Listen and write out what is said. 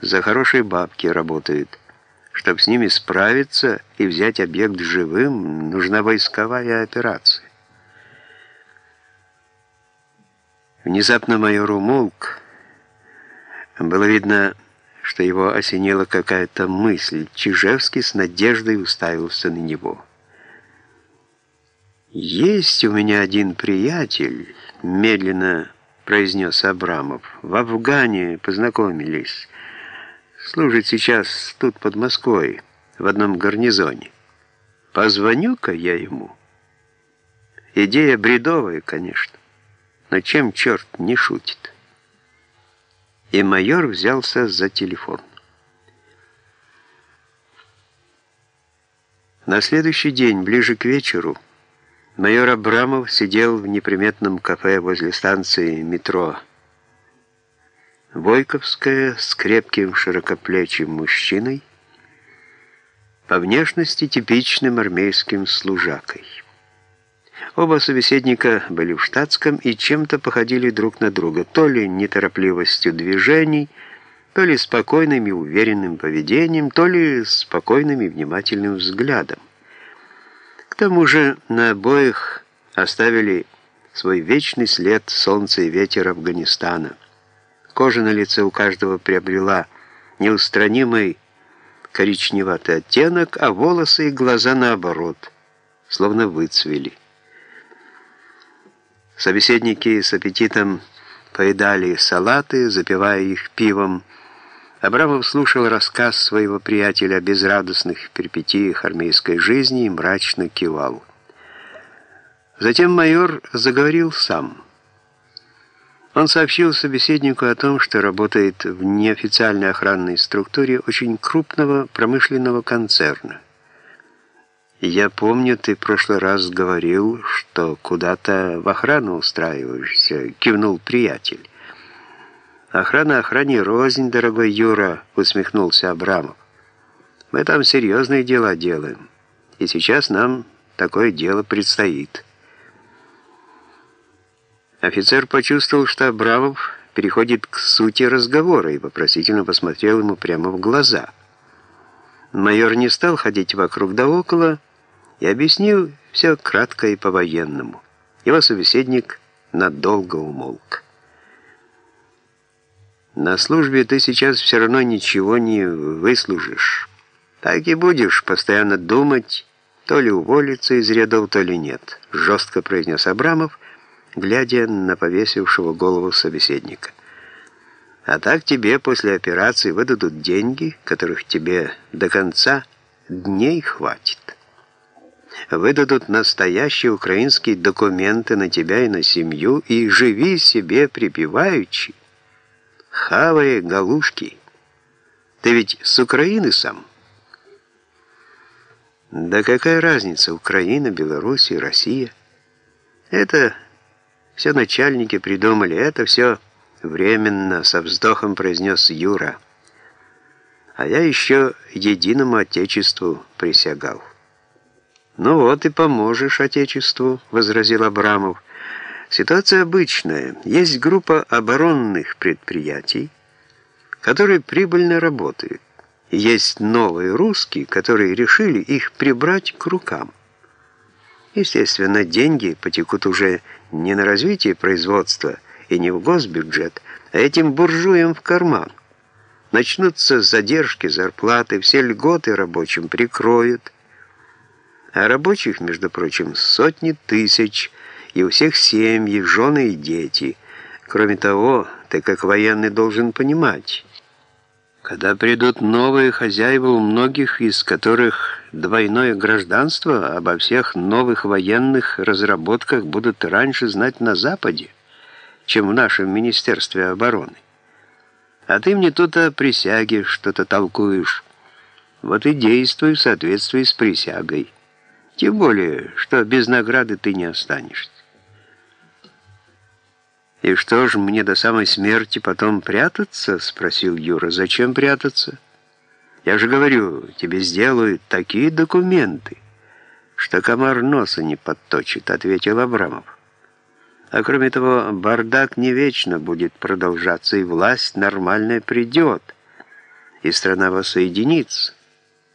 за хорошие бабки работают. Чтобы с ними справиться и взять объект живым, нужна войсковая операция. Внезапно майор умолк. Было видно, что его осенила какая-то мысль. Чижевский с надеждой уставился на него. «Есть у меня один приятель», — медленно произнес Абрамов. «В Афгане познакомились. Служит сейчас тут под Москвой, в одном гарнизоне. Позвоню-ка я ему». Идея бредовая, конечно, но чем черт не шутит? И майор взялся за телефон. На следующий день, ближе к вечеру, майор Абрамов сидел в неприметном кафе возле станции метро Войковская с крепким широкоплечим мужчиной, по внешности типичным армейским служакой. Оба собеседника были в штатском и чем-то походили друг на друга, то ли неторопливостью движений, то ли спокойным и уверенным поведением, то ли спокойным и внимательным взглядом. К тому же на обоих оставили свой вечный след солнце и ветер Афганистана. Кожа на лице у каждого приобрела неустранимый коричневатый оттенок, а волосы и глаза наоборот, словно выцвели. Собеседники с аппетитом поедали салаты, запивая их пивом. Абрамов слушал рассказ своего приятеля о безрадостных перипетиях армейской жизни и мрачно кивал. Затем майор заговорил сам. Он сообщил собеседнику о том, что работает в неофициальной охранной структуре очень крупного промышленного концерна. «Я помню, ты в прошлый раз говорил, что куда-то в охрану устраиваешься», — кивнул приятель. «Охрана охране рознь, дорогой Юра», — усмехнулся Абрамов. «Мы там серьезные дела делаем, и сейчас нам такое дело предстоит». Офицер почувствовал, что Абрамов переходит к сути разговора и вопросительно посмотрел ему прямо в глаза. Майор не стал ходить вокруг да около, и объяснил все кратко и по-военному. Его собеседник надолго умолк. На службе ты сейчас все равно ничего не выслужишь. Так и будешь постоянно думать, то ли уволиться из рядов, то ли нет, жестко произнес Абрамов, глядя на повесившего голову собеседника. А так тебе после операции выдадут деньги, которых тебе до конца дней хватит выдадут настоящие украинские документы на тебя и на семью, и живи себе припеваючи, хавая галушки. Ты ведь с Украины сам? Да какая разница, Украина, Беларусь и Россия? Это все начальники придумали, это все временно, со вздохом произнес Юра. А я еще единому Отечеству присягал. «Ну вот и поможешь Отечеству», — возразил Абрамов. «Ситуация обычная. Есть группа оборонных предприятий, которые прибыльно работают. есть новые русские, которые решили их прибрать к рукам. Естественно, деньги потекут уже не на развитие производства и не в госбюджет, а этим буржуям в карман. Начнутся задержки зарплаты, все льготы рабочим прикроют, а рабочих, между прочим, сотни тысяч, и у всех семьи, жены и дети. Кроме того, ты как военный должен понимать, когда придут новые хозяева, у многих из которых двойное гражданство, обо всех новых военных разработках будут раньше знать на Западе, чем в нашем Министерстве обороны. А ты мне тут о присяге что-то толкуешь. Вот и действуй в соответствии с присягой. Тем более, что без награды ты не останешься. «И что ж, мне до самой смерти потом прятаться?» — спросил Юра. «Зачем прятаться? Я же говорю, тебе сделают такие документы, что комар носа не подточит», — ответил Абрамов. «А кроме того, бардак не вечно будет продолжаться, и власть нормальная придет». и страна воссоединится.